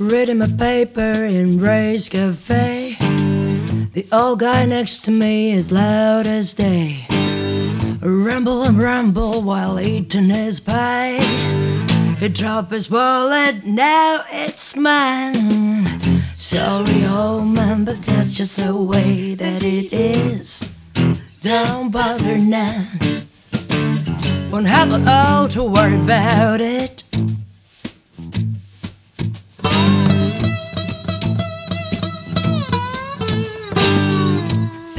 reading my paper in Ray's Cafe. The old guy next to me is loud as day. Rumble and rumble while eating his pie. He dropped his wallet, now it's mine. Sorry, old man, but that's just the way that it is. Don't bother now. Won't have a all to worry about it.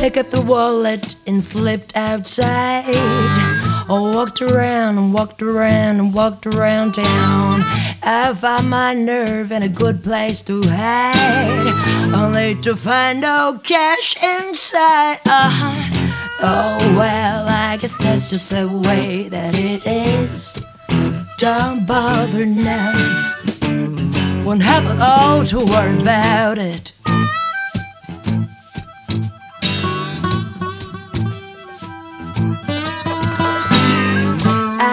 Pick up the wallet and slipped outside. I walked around and walked around and walked around town. I found my nerve and a good place to hide. Only to find no cash inside. Uh-huh. Oh well, I guess that's just the way that it is. Don't bother now. Won't have it all to worry about it.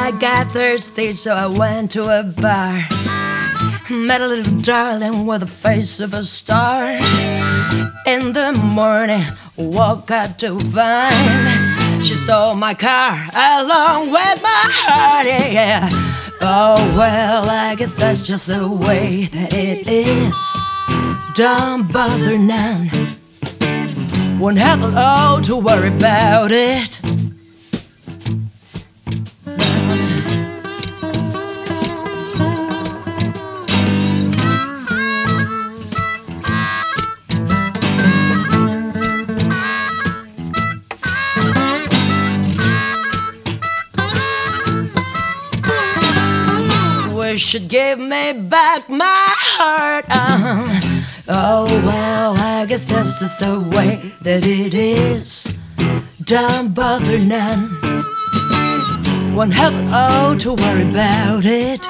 I got thirsty, so I went to a bar. Met a little darling with the face of a star. In the morning, woke up to find she stole my car along with my heart. Yeah. Oh well, I guess that's just the way that it is. Don't bother now. Won't have a lot to worry about it. Wish you'd give me back my heart. Uh, oh well, I guess that's just the way that it is. Don't bother none. Won't have all to worry about it.